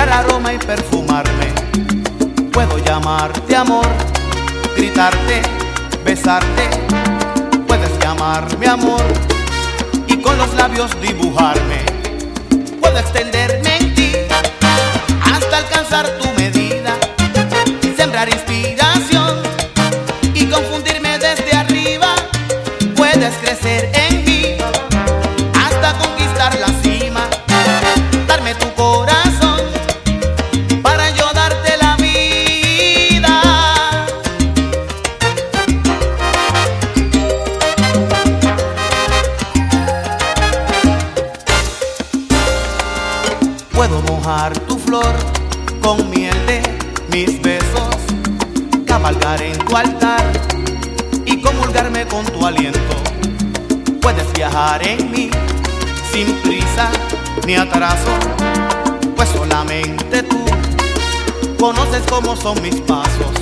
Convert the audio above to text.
dar aroma y perfumarme. Puedo llamarte amor, gritarte, besarte. Puedes llamarme amor y con los labios dibujarme. Puedo extenderme en ti hasta alcanzar tu medida, sembrar inspiración y confundirme desde arriba. Puedes crecer en mí Puedo mojar tu flor con miel de mis besos, cabalgar en tu altar y comulgarme con tu aliento. Puedes viajar en mí sin prisa ni atraso, pues solamente tú conoces cómo son mis pasos.